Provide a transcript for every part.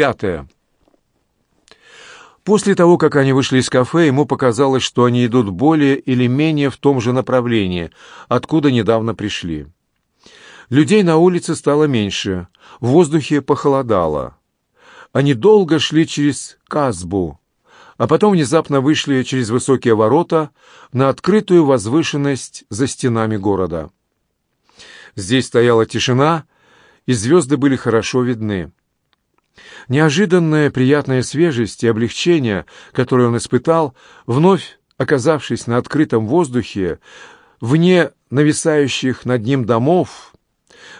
Пятое. После того, как они вышли из кафе, ему показалось, что они идут более или менее в том же направлении, откуда недавно пришли. Людей на улице стало меньше, в воздухе похолодало. Они долго шли через Казбу, а потом внезапно вышли через высокие ворота на открытую возвышенность за стенами города. Здесь стояла тишина, и звезды были хорошо видны. Неожиданная приятная свежесть и облегчение, которое он испытал, вновь оказавшись на открытом воздухе, вне нависающих над ним домов,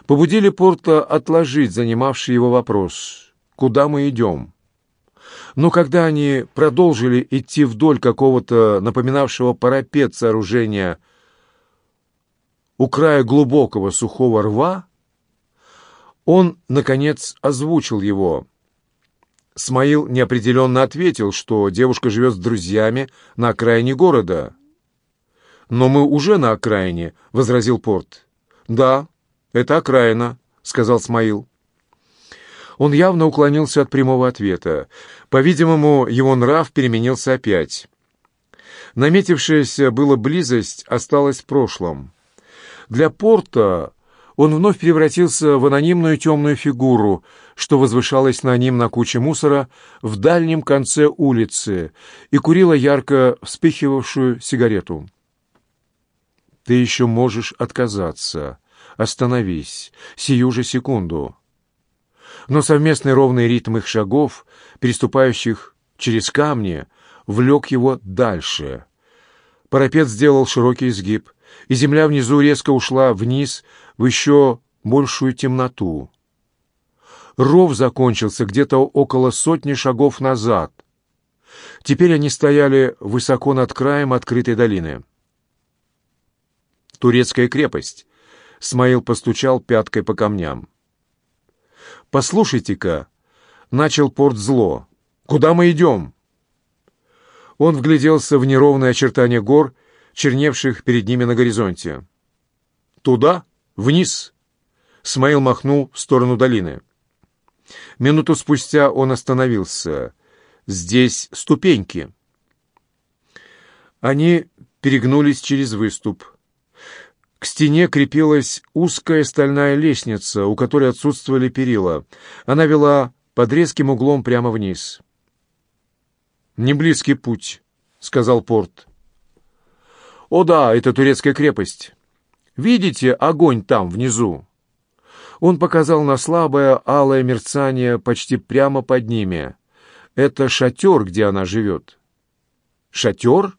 побудили Порта отложить занимавший его вопрос «Куда мы идем?». Но когда они продолжили идти вдоль какого-то напоминавшего парапет сооружения у края глубокого сухого рва, он, наконец, озвучил его. Смаил неопределенно ответил, что девушка живет с друзьями на окраине города. «Но мы уже на окраине», — возразил Порт. «Да, это окраина», — сказал Смаил. Он явно уклонился от прямого ответа. По-видимому, его нрав переменился опять. Наметившаяся была близость осталась в прошлом. Для Порта он вновь превратился в анонимную темную фигуру, что возвышалась на ним на куче мусора в дальнем конце улицы и курила ярко вспыхивавшую сигарету. «Ты еще можешь отказаться. Остановись. Сию же секунду». Но совместный ровный ритм их шагов, переступающих через камни, влек его дальше. Парапет сделал широкий изгиб — и земля внизу резко ушла вниз в еще большую темноту. Ров закончился где-то около сотни шагов назад. Теперь они стояли высоко над краем открытой долины. «Турецкая крепость», — Смаил постучал пяткой по камням. «Послушайте-ка», — начал порт зло, — «куда мы идем?» Он вгляделся в неровные очертания гор черневших перед ними на горизонте. «Туда? Вниз!» Смаил махнул в сторону долины. Минуту спустя он остановился. «Здесь ступеньки». Они перегнулись через выступ. К стене крепилась узкая стальная лестница, у которой отсутствовали перила. Она вела под резким углом прямо вниз. «Не близкий путь», — сказал Порт. «О да, это турецкая крепость. Видите огонь там, внизу?» Он показал на слабое алое мерцание почти прямо под ними. Это шатер, где она живет. «Шатер?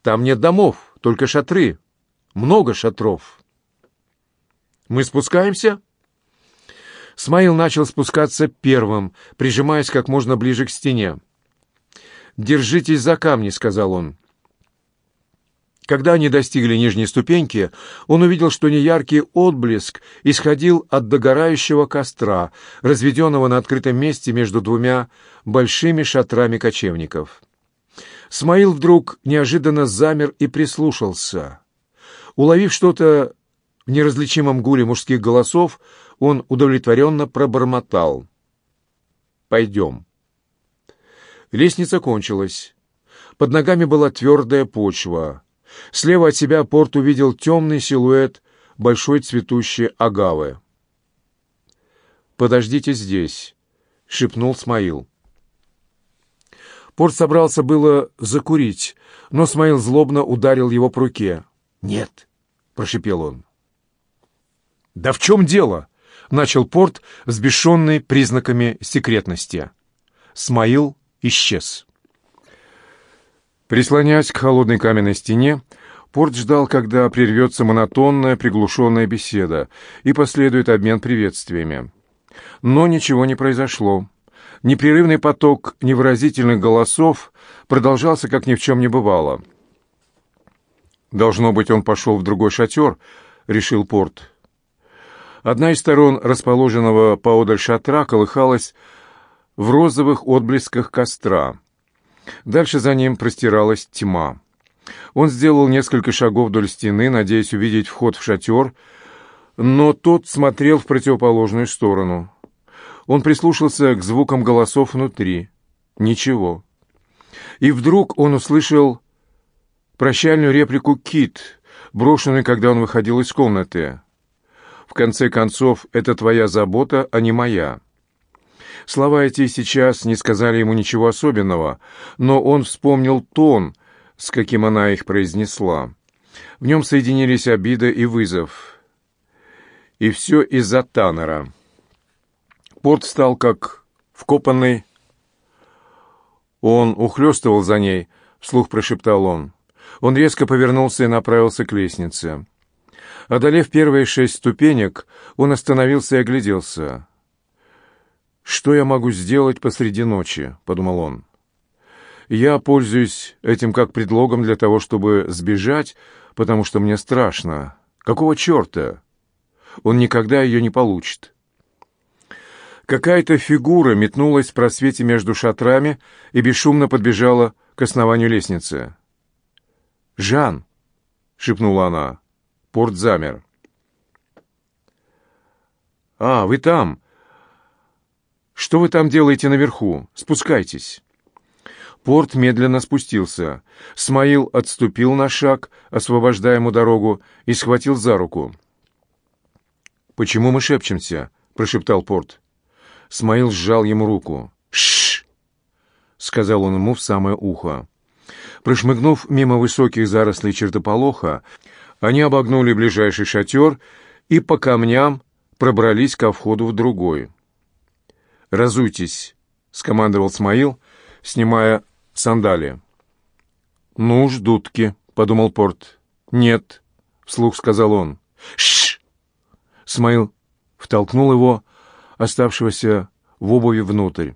Там нет домов, только шатры. Много шатров». «Мы спускаемся?» Смаил начал спускаться первым, прижимаясь как можно ближе к стене. «Держитесь за камни», — сказал он. Когда они достигли нижней ступеньки, он увидел, что неяркий отблеск исходил от догорающего костра, разведенного на открытом месте между двумя большими шатрами кочевников. Смаил вдруг неожиданно замер и прислушался. Уловив что-то в неразличимом гуле мужских голосов, он удовлетворенно пробормотал. «Пойдем». Лестница кончилась. Под ногами была твердая почва. Слева от себя Порт увидел темный силуэт большой цветущей агавы. «Подождите здесь», — шепнул Смаил. Порт собрался было закурить, но Смаил злобно ударил его по руке. «Нет», — прошепел он. «Да в чем дело?» — начал Порт, взбешенный признаками секретности. Смаил исчез. Прислонясь к холодной каменной стене, Порт ждал, когда прервется монотонная, приглушенная беседа и последует обмен приветствиями. Но ничего не произошло. Непрерывный поток невыразительных голосов продолжался, как ни в чем не бывало. «Должно быть, он пошел в другой шатер», — решил Порт. Одна из сторон расположенного поодаль шатра колыхалась в розовых отблесках костра — Дальше за ним простиралась тьма. Он сделал несколько шагов вдоль стены, надеясь увидеть вход в шатер, но тот смотрел в противоположную сторону. Он прислушался к звукам голосов внутри. Ничего. И вдруг он услышал прощальную реплику «Кит», брошенную, когда он выходил из комнаты. «В конце концов, это твоя забота, а не моя». Слова эти сейчас не сказали ему ничего особенного, но он вспомнил тон, с каким она их произнесла. В нем соединились обида и вызов. И все из-за Таннера. Порт стал как вкопанный. Он ухлёстывал за ней, вслух прошептал он. Он резко повернулся и направился к лестнице. Одолев первые шесть ступенек, он остановился и огляделся. «Что я могу сделать посреди ночи?» — подумал он. «Я пользуюсь этим как предлогом для того, чтобы сбежать, потому что мне страшно. Какого черта? Он никогда ее не получит». Какая-то фигура метнулась в просвете между шатрами и бесшумно подбежала к основанию лестницы. «Жан!» — шепнула она. Порт замер. «А, вы там!» «Что вы там делаете наверху? Спускайтесь!» Порт медленно спустился. Смаил отступил на шаг, освобождая ему дорогу, и схватил за руку. «Почему мы шепчемся?» — прошептал Порт. Смаил сжал ему руку. «Шш!» — сказал он ему в самое ухо. Прошмыгнув мимо высоких зарослей чертополоха, они обогнули ближайший шатер и по камням пробрались ко входу в другой. «Разуйтесь», — скомандовал Смаил, снимая сандалии. «Ну уж, дудки», — подумал Порт. «Нет», — вслух сказал он. «Шш!» Смаил втолкнул его, оставшегося в обуви, внутрь.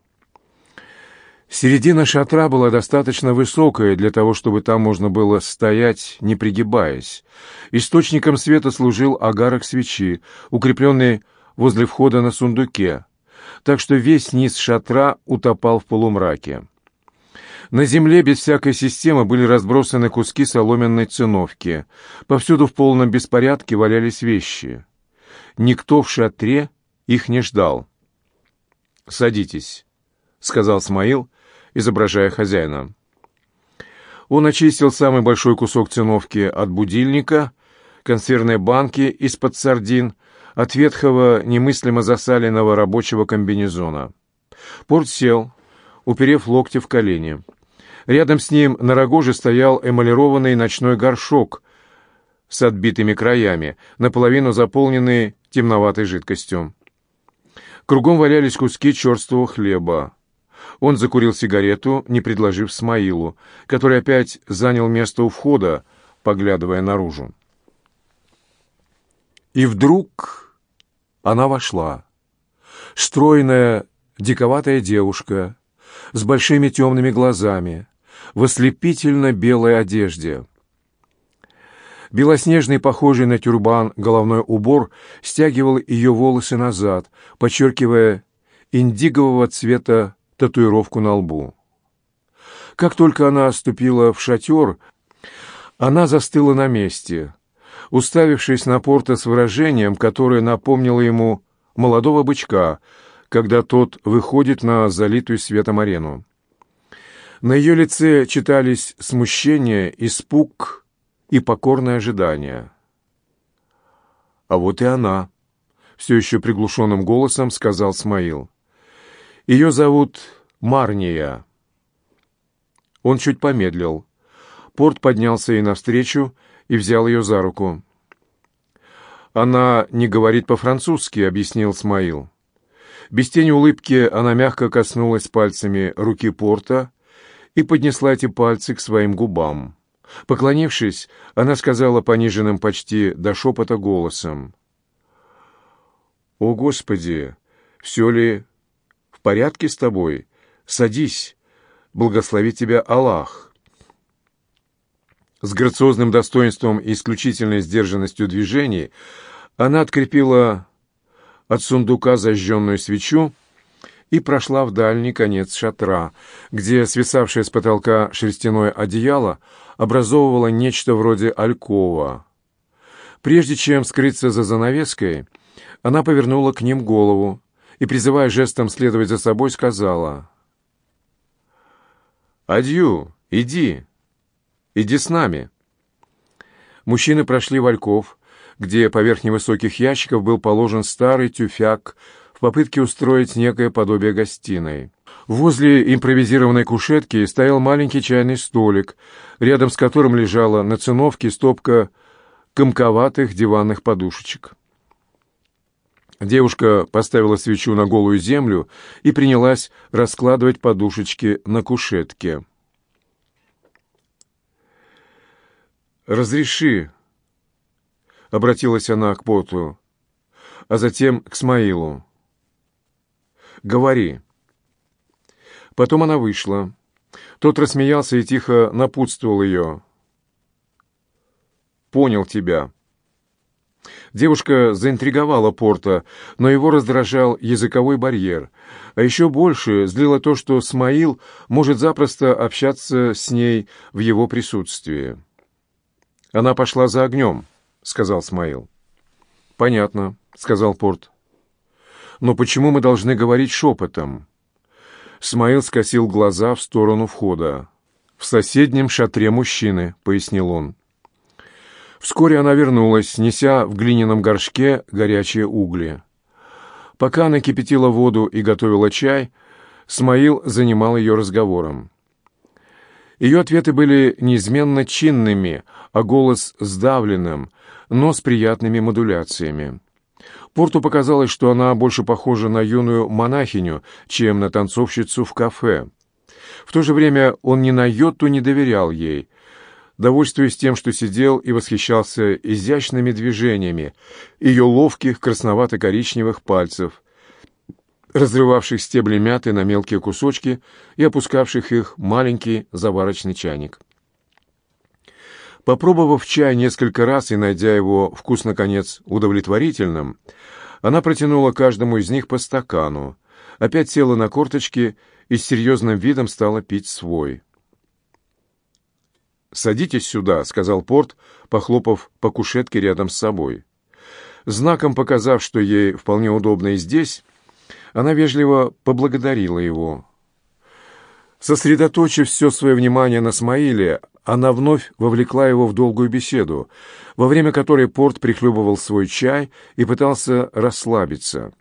Середина шатра была достаточно высокая для того, чтобы там можно было стоять, не пригибаясь. Источником света служил агарок свечи, укрепленный возле входа на сундуке так что весь низ шатра утопал в полумраке. На земле без всякой системы были разбросаны куски соломенной циновки. Повсюду в полном беспорядке валялись вещи. Никто в шатре их не ждал. «Садитесь», — сказал Смаил, изображая хозяина. Он очистил самый большой кусок циновки от будильника, консервной банки из-под сардин — от ветхого, немыслимо засаленного рабочего комбинезона. Порт сел, уперев локти в колени. Рядом с ним на рогоже стоял эмалированный ночной горшок с отбитыми краями, наполовину заполненный темноватой жидкостью. Кругом валялись куски черствого хлеба. Он закурил сигарету, не предложив Смаилу, который опять занял место у входа, поглядывая наружу. И вдруг она вошла. Стройная, диковатая девушка с большими темными глазами, в ослепительно белой одежде. Белоснежный, похожий на тюрбан, головной убор стягивал ее волосы назад, подчеркивая индигового цвета татуировку на лбу. Как только она ступила в шатер, она застыла на месте, уставившись на Порта с выражением, которое напомнило ему молодого бычка, когда тот выходит на залитую светом арену. На ее лице читались смущение, испуг и покорное ожидание. «А вот и она», — все еще приглушенным голосом сказал Смаил. «Ее зовут Марния». Он чуть помедлил. Порт поднялся ей навстречу и взял ее за руку. «Она не говорит по-французски», — объяснил Смаил. Без тени улыбки она мягко коснулась пальцами руки Порта и поднесла эти пальцы к своим губам. Поклонившись, она сказала пониженным почти до шепота голосом. «О, Господи! Все ли в порядке с тобой? Садись! Благослови тебя Аллах!» С грациозным достоинством и исключительной сдержанностью движений она открепила от сундука зажженную свечу и прошла в дальний конец шатра, где свисавшее с потолка шерстяное одеяло образовывало нечто вроде алькова. Прежде чем скрыться за занавеской, она повернула к ним голову и, призывая жестом следовать за собой, сказала «Адью, иди, иди с нами». Мужчины прошли вальков, где поверх невысоких ящиков был положен старый тюфяк в попытке устроить некое подобие гостиной. Возле импровизированной кушетки стоял маленький чайный столик, рядом с которым лежала на циновке стопка комковатых диванных подушечек. Девушка поставила свечу на голую землю и принялась раскладывать подушечки на кушетке. «Разреши», — обратилась она к Поту, а затем к Смаилу. «Говори». Потом она вышла. Тот рассмеялся и тихо напутствовал ее. «Понял тебя». Девушка заинтриговала Порта, но его раздражал языковой барьер. А еще больше злило то, что Смаил может запросто общаться с ней в его присутствии. «Она пошла за огнем», — сказал Смаил. «Понятно», — сказал Порт. «Но почему мы должны говорить шепотом?» Смаил скосил глаза в сторону входа. «В соседнем шатре мужчины», — пояснил он. Вскоре она вернулась, неся в глиняном горшке горячие угли. Пока она кипятила воду и готовила чай, Смаил занимал ее разговором. Ее ответы были неизменно чинными, а голос сдавленным, но с приятными модуляциями. Порту показалось, что она больше похожа на юную монахиню, чем на танцовщицу в кафе. В то же время он ни на йоту не доверял ей, довольствуясь тем, что сидел и восхищался изящными движениями ее ловких красновато-коричневых пальцев, разрывавших стебли мяты на мелкие кусочки и опускавших их в маленький заварочный чайник. Попробовав чай несколько раз и найдя его вкус, наконец, удовлетворительным, она протянула каждому из них по стакану, опять села на корточки и с серьезным видом стала пить свой. «Садитесь сюда», — сказал Порт, похлопав по кушетке рядом с собой. Знаком показав, что ей вполне удобно и здесь, она вежливо поблагодарила его. Сосредоточив все свое внимание на Смаиле, она вновь вовлекла его в долгую беседу, во время которой Порт прихлебывал свой чай и пытался расслабиться.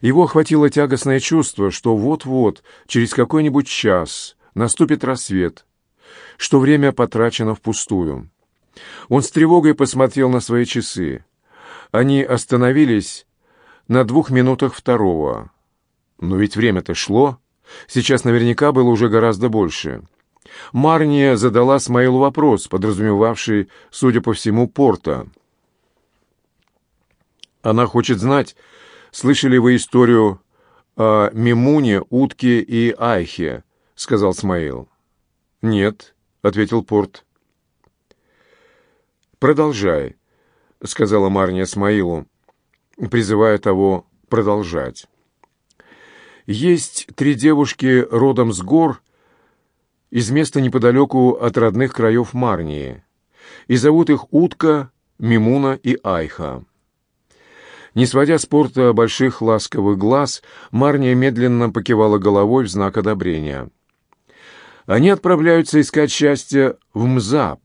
Его охватило тягостное чувство, что вот-вот, через какой-нибудь час, наступит рассвет, что время потрачено впустую. Он с тревогой посмотрел на свои часы. Они остановились на двух минутах второго. Но ведь время-то шло. Сейчас наверняка было уже гораздо больше. Марния задала Смаилу вопрос, подразумевавший, судя по всему, порта. Она хочет знать, слышали вы историю о Мимуне, Утке и Айхе, сказал Смаил. Нет, ответил Порт. Продолжай, сказала Марния Смаилу, призывая того продолжать. Есть три девушки родом с гор, из места неподалеку от родных краев Марнии, и зовут их Утка, Мимуна и Айха. Не сводя с порта больших ласковых глаз, Марния медленно покивала головой в знак одобрения. Они отправляются искать счастье в Мзаб.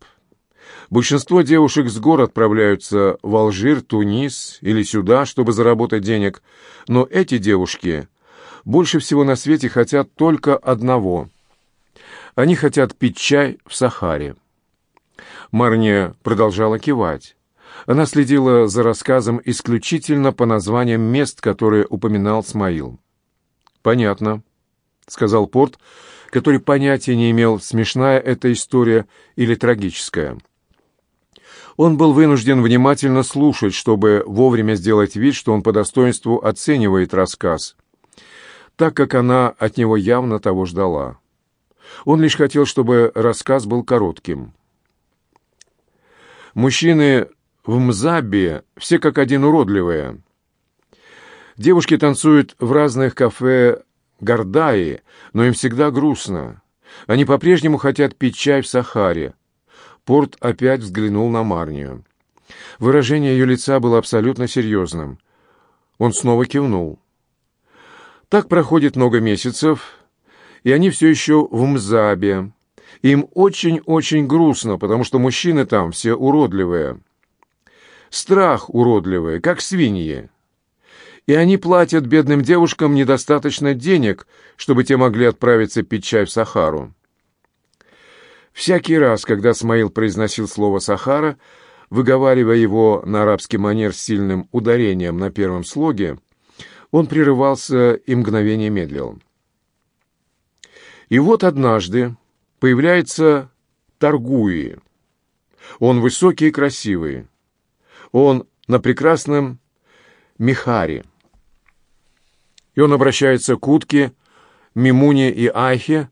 Большинство девушек с гор отправляются в Алжир, Тунис или сюда, чтобы заработать денег, но эти девушки больше всего на свете хотят только одного — они хотят пить чай в Сахаре. Марния продолжала кивать. Она следила за рассказом исключительно по названиям мест, которые упоминал Смаил. «Понятно», — сказал Порт, который понятия не имел, смешная эта история или трагическая. Он был вынужден внимательно слушать, чтобы вовремя сделать вид, что он по достоинству оценивает рассказ, так как она от него явно того ждала. Он лишь хотел, чтобы рассказ был коротким. Мужчины в Мзабе все как один уродливые. Девушки танцуют в разных кафе Гордаи, но им всегда грустно. Они по-прежнему хотят пить чай в Сахаре. Порт опять взглянул на Марнию. Выражение ее лица было абсолютно серьезным. Он снова кивнул. Так проходит много месяцев, и они все еще в Мзабе. Им очень-очень грустно, потому что мужчины там все уродливые. Страх уродливый, как свиньи. И они платят бедным девушкам недостаточно денег, чтобы те могли отправиться пить чай в Сахару. Всякий раз, когда Смаил произносил слово «Сахара», выговаривая его на арабский манер с сильным ударением на первом слоге, он прерывался и мгновение медлил. И вот однажды появляется Таргуи. Он высокий и красивый. Он на прекрасном Михаре. И он обращается к утке, Мимуне и Айхе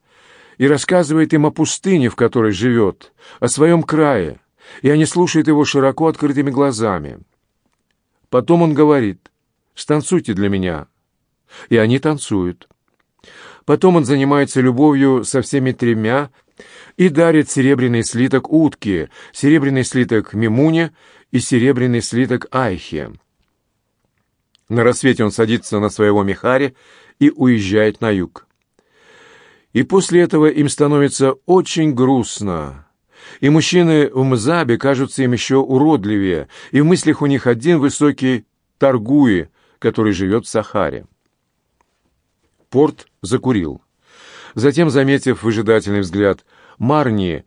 и рассказывает им о пустыне, в которой живет, о своем крае, и они слушают его широко открытыми глазами. Потом он говорит, «Станцуйте для меня». И они танцуют. Потом он занимается любовью со всеми тремя и дарит серебряный слиток утки, серебряный слиток Мимуне и серебряный слиток Айхе. На рассвете он садится на своего Михаре и уезжает на юг. И после этого им становится очень грустно. И мужчины в Мзабе кажутся им еще уродливее, и в мыслях у них один высокий Таргуи, который живет в Сахаре. Порт закурил. Затем, заметив выжидательный взгляд Марни,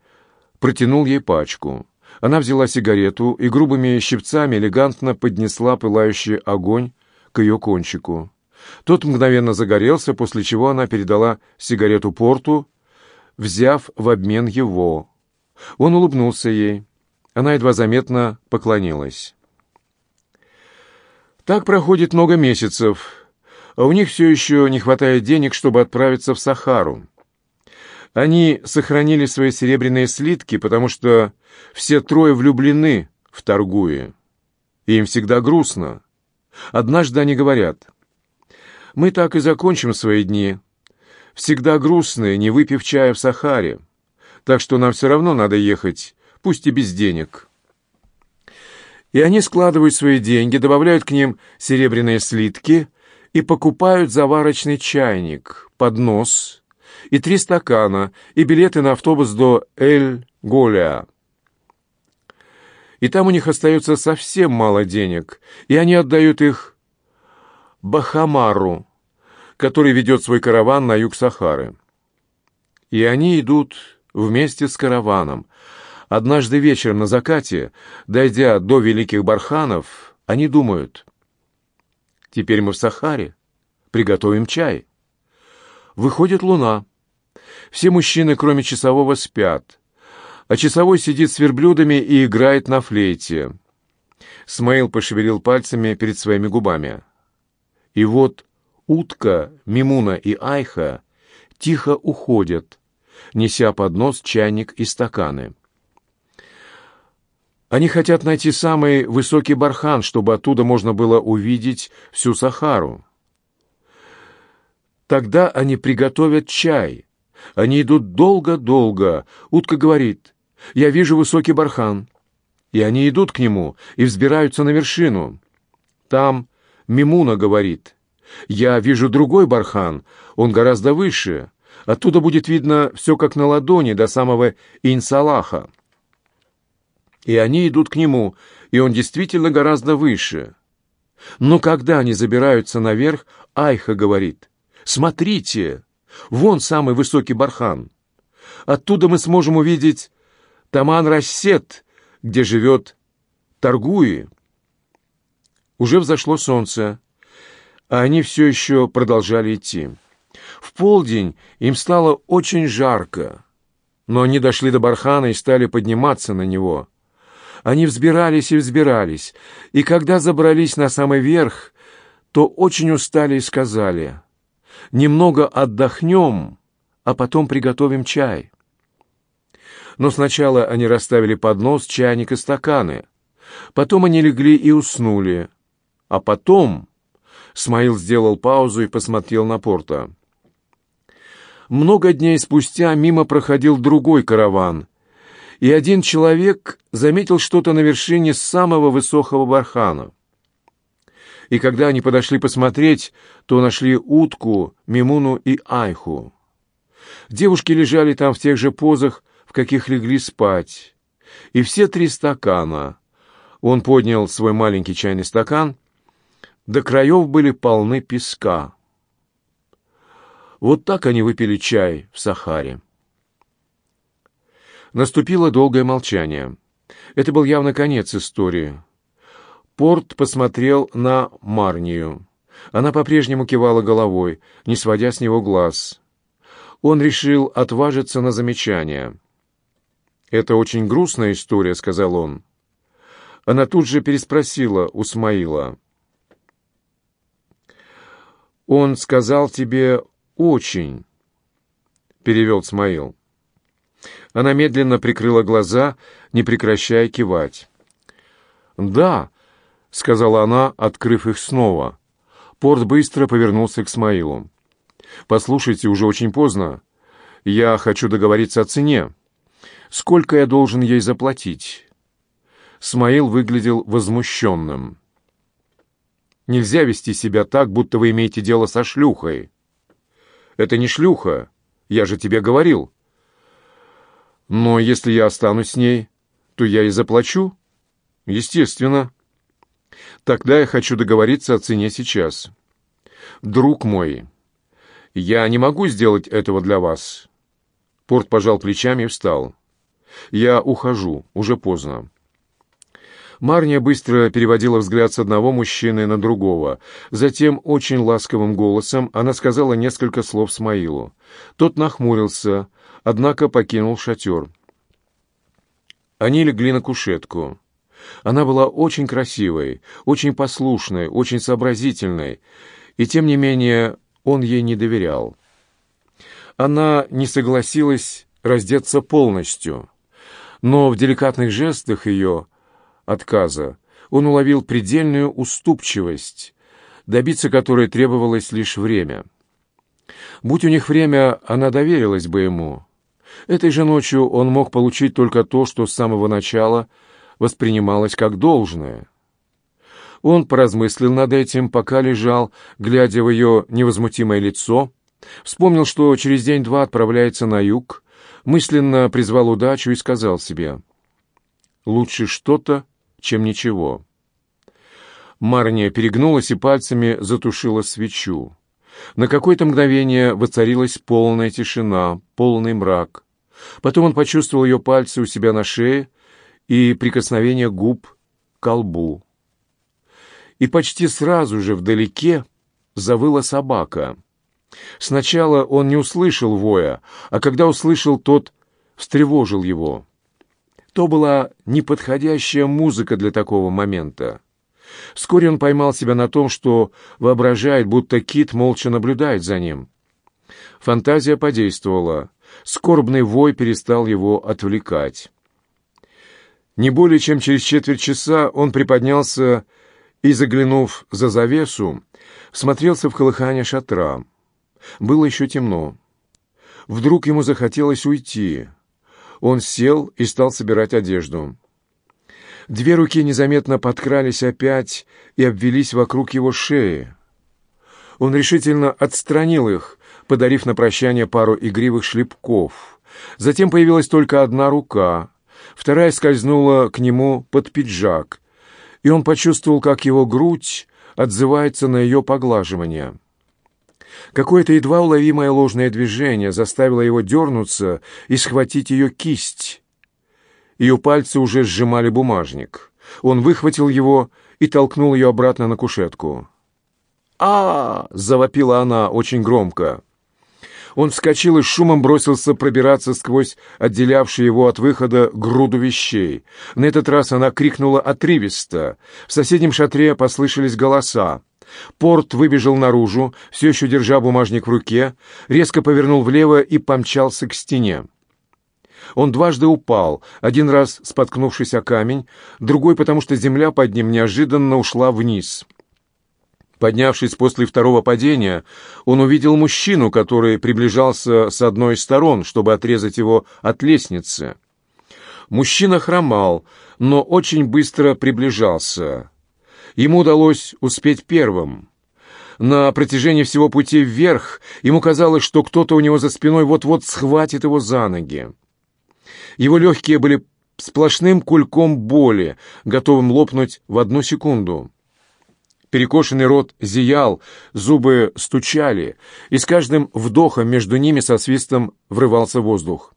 протянул ей пачку. Она взяла сигарету и грубыми щипцами элегантно поднесла пылающий огонь к ее кончику. Тот мгновенно загорелся, после чего она передала сигарету Порту, взяв в обмен его. Он улыбнулся ей. Она едва заметно поклонилась. Так проходит много месяцев, а у них все еще не хватает денег, чтобы отправиться в Сахару. Они сохранили свои серебряные слитки, потому что все трое влюблены в Торгуе. Им всегда грустно. Однажды они говорят, «Мы так и закончим свои дни, всегда грустные, не выпив чая в Сахаре, так что нам все равно надо ехать, пусть и без денег». И они складывают свои деньги, добавляют к ним серебряные слитки и покупают заварочный чайник, поднос и три стакана, и билеты на автобус до Эль-Голиа. И там у них остается совсем мало денег, и они отдают их Бахамару, который ведет свой караван на юг Сахары. И они идут вместе с караваном. Однажды вечером на закате, дойдя до Великих Барханов, они думают, «Теперь мы в Сахаре, приготовим чай». Выходит луна. Все мужчины, кроме часового, спят а часовой сидит с верблюдами и играет на флейте. Смаил пошевелил пальцами перед своими губами. И вот утка, Мимуна и Айха тихо уходят, неся под нос чайник и стаканы. Они хотят найти самый высокий бархан, чтобы оттуда можно было увидеть всю Сахару. Тогда они приготовят чай. Они идут долго-долго. Утка говорит, я вижу высокий бархан. И они идут к нему и взбираются на вершину. Там Мимуна говорит, я вижу другой бархан, он гораздо выше. Оттуда будет видно все как на ладони до самого Инсалаха. И они идут к нему, и он действительно гораздо выше. Но когда они забираются наверх, Айха говорит, «Смотрите, вон самый высокий бархан. Оттуда мы сможем увидеть Таман-Рассет, где живет Таргуи. Уже взошло солнце, а они все еще продолжали идти. В полдень им стало очень жарко, но они дошли до бархана и стали подниматься на него. Они взбирались и взбирались, и когда забрались на самый верх, то очень устали и сказали, «Немного отдохнем, а потом приготовим чай». Но сначала они расставили поднос, чайник и стаканы. Потом они легли и уснули. А потом... Смаил сделал паузу и посмотрел на порта. Много дней спустя мимо проходил другой караван, и один человек заметил что-то на вершине самого высокого бархана. и когда они подошли посмотреть, то нашли утку, Мимуну и Айху. Девушки лежали там в тех же позах, в каких легли спать. И все три стакана. Он поднял свой маленький чайный стакан. До краев были полны песка. Вот так они выпили чай в Сахаре. Наступило долгое молчание. Это был явно конец истории. Порт посмотрел на Марнию. Она по-прежнему кивала головой, не сводя с него глаз. Он решил отважиться на замечание. «Это очень грустная история», — сказал он. Она тут же переспросила у Смаила. «Он сказал тебе «очень», — перевел Смаил. Она медленно прикрыла глаза, не прекращая кивать. «Да», — сказала она, открыв их снова. Порт быстро повернулся к Смаилу. «Послушайте, уже очень поздно. Я хочу договориться о цене. Сколько я должен ей заплатить?» Смаил выглядел возмущенным. «Нельзя вести себя так, будто вы имеете дело со шлюхой». «Это не шлюха, я же тебе говорил». «Но если я останусь с ней, то я и заплачу?» «Естественно». «Тогда я хочу договориться о цене сейчас». «Друг мой, я не могу сделать этого для вас». Порт пожал плечами и встал. «Я ухожу, уже поздно». Марния быстро переводила взгляд с одного мужчины на другого. Затем очень ласковым голосом она сказала несколько слов Смаилу. Тот нахмурился, однако покинул шатер. Они легли на кушетку. Она была очень красивой, очень послушной, очень сообразительной, и тем не менее он ей не доверял. Она не согласилась раздеться полностью, но в деликатных жестах ее отказа он уловил предельную уступчивость, добиться которой требовалось лишь время. Будь у них время, она доверилась бы ему. Этой же ночью он мог получить только то, что с самого начала воспринималось как должное. Он поразмыслил над этим, пока лежал, глядя в ее невозмутимое лицо, вспомнил, что через день-два отправляется на юг, мысленно призвал удачу и сказал себе «Лучше что-то, чем ничего. Марния перегнулась и пальцами затушила свечу. На какое-то мгновение воцарилась полная тишина, полный мрак. Потом он почувствовал ее пальцы у себя на шее и прикосновение губ к колбу. И почти сразу же вдалеке завыла собака. Сначала он не услышал воя, а когда услышал, тот встревожил его. То была неподходящая музыка для такого момента. Вскоре он поймал себя на том, что воображает, будто кит молча наблюдает за ним. Фантазия подействовала. Скорбный вой перестал его отвлекать. Не более чем через четверть часа он приподнялся и, заглянув за завесу, смотрелся в колыхание шатра. Было еще темно. Вдруг ему захотелось уйти — он сел и стал собирать одежду. Две руки незаметно подкрались опять и обвелись вокруг его шеи. Он решительно отстранил их, подарив на прощание пару игривых шлепков. Затем появилась только одна рука, вторая скользнула к нему под пиджак, и он почувствовал, как его грудь отзывается на ее поглаживание. Какое-то едва уловимое ложное движение заставило его дернуться и схватить ее кисть. Ее пальцы уже сжимали бумажник. Он выхватил его и толкнул ее обратно на кушетку. а, -а, -а завопила она очень громко. Он вскочил и шумом бросился пробираться сквозь отделявшую его от выхода груду вещей. На этот раз она крикнула отрывисто. В соседнем шатре послышались голоса. Порт выбежал наружу, все еще держа бумажник в руке, резко повернул влево и помчался к стене. Он дважды упал, один раз споткнувшись о камень, другой потому, что земля под ним неожиданно ушла вниз. Поднявшись после второго падения, он увидел мужчину, который приближался с одной из сторон, чтобы отрезать его от лестницы. Мужчина хромал, но очень быстро приближался Ему удалось успеть первым. На протяжении всего пути вверх ему казалось, что кто-то у него за спиной вот-вот схватит его за ноги. Его легкие были сплошным кульком боли, готовым лопнуть в одну секунду. Перекошенный рот зиял, зубы стучали, и с каждым вдохом между ними со свистом врывался воздух.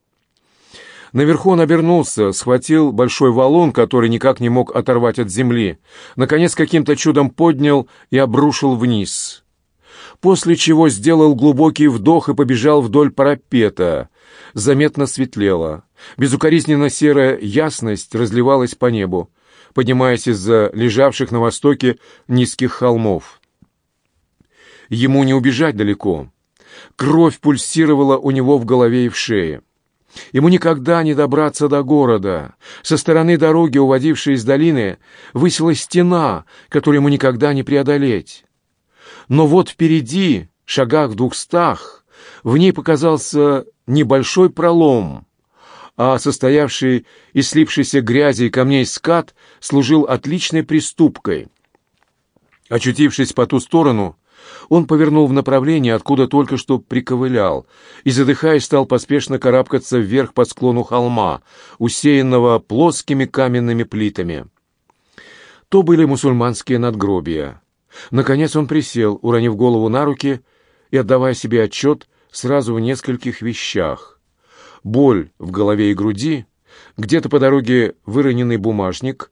Наверху он обернулся, схватил большой валун, который никак не мог оторвать от земли, наконец каким-то чудом поднял и обрушил вниз. После чего сделал глубокий вдох и побежал вдоль парапета. Заметно светлело. Безукоризненно серая ясность разливалась по небу, поднимаясь из-за лежавших на востоке низких холмов. Ему не убежать далеко. Кровь пульсировала у него в голове и в шее. Ему никогда не добраться до города. Со стороны дороги, уводившей из долины, высилась стена, которую ему никогда не преодолеть. Но вот впереди, шагах в двухстах, в ней показался небольшой пролом, а состоявший из слипшейся грязи и камней скат служил отличной приступкой. Очутившись по ту сторону, он повернул в направлении, откуда только что приковылял, и, задыхаясь, стал поспешно карабкаться вверх по склону холма, усеянного плоскими каменными плитами. То были мусульманские надгробия. Наконец он присел, уронив голову на руки и отдавая себе отчет сразу в нескольких вещах. Боль в голове и груди, где-то по дороге выроненный бумажник,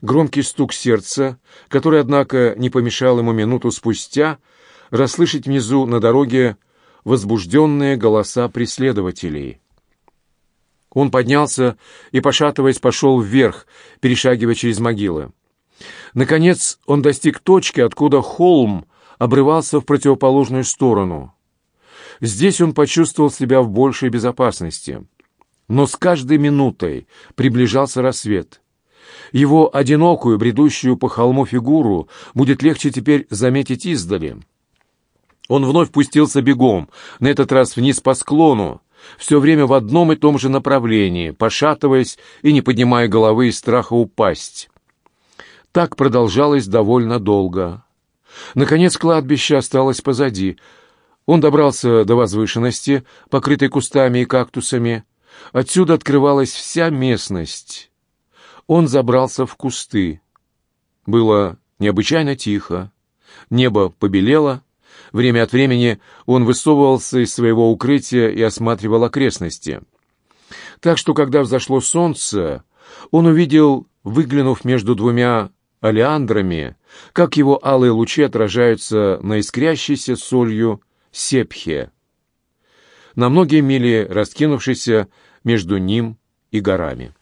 громкий стук сердца, который, однако, не помешал ему минуту спустя расслышать внизу на дороге возбужденные голоса преследователей. Он поднялся и, пошатываясь, пошел вверх, перешагивая через могилы. Наконец он достиг точки, откуда холм обрывался в противоположную сторону. Здесь он почувствовал себя в большей безопасности. Но с каждой минутой приближался рассвет. Его одинокую, бредущую по холму фигуру будет легче теперь заметить издали. Он вновь пустился бегом, на этот раз вниз по склону, все время в одном и том же направлении, пошатываясь и не поднимая головы из страха упасть. Так продолжалось довольно долго. Наконец кладбище осталось позади. Он добрался до возвышенности, покрытой кустами и кактусами. Отсюда открывалась вся местность. Он забрался в кусты. Было необычайно тихо. Небо побелело, Время от времени он высовывался из своего укрытия и осматривал окрестности. Так что, когда взошло солнце, он увидел, выглянув между двумя олеандрами, как его алые лучи отражаются на искрящейся солью сепхе, на многие мили раскинувшейся между ним и горами.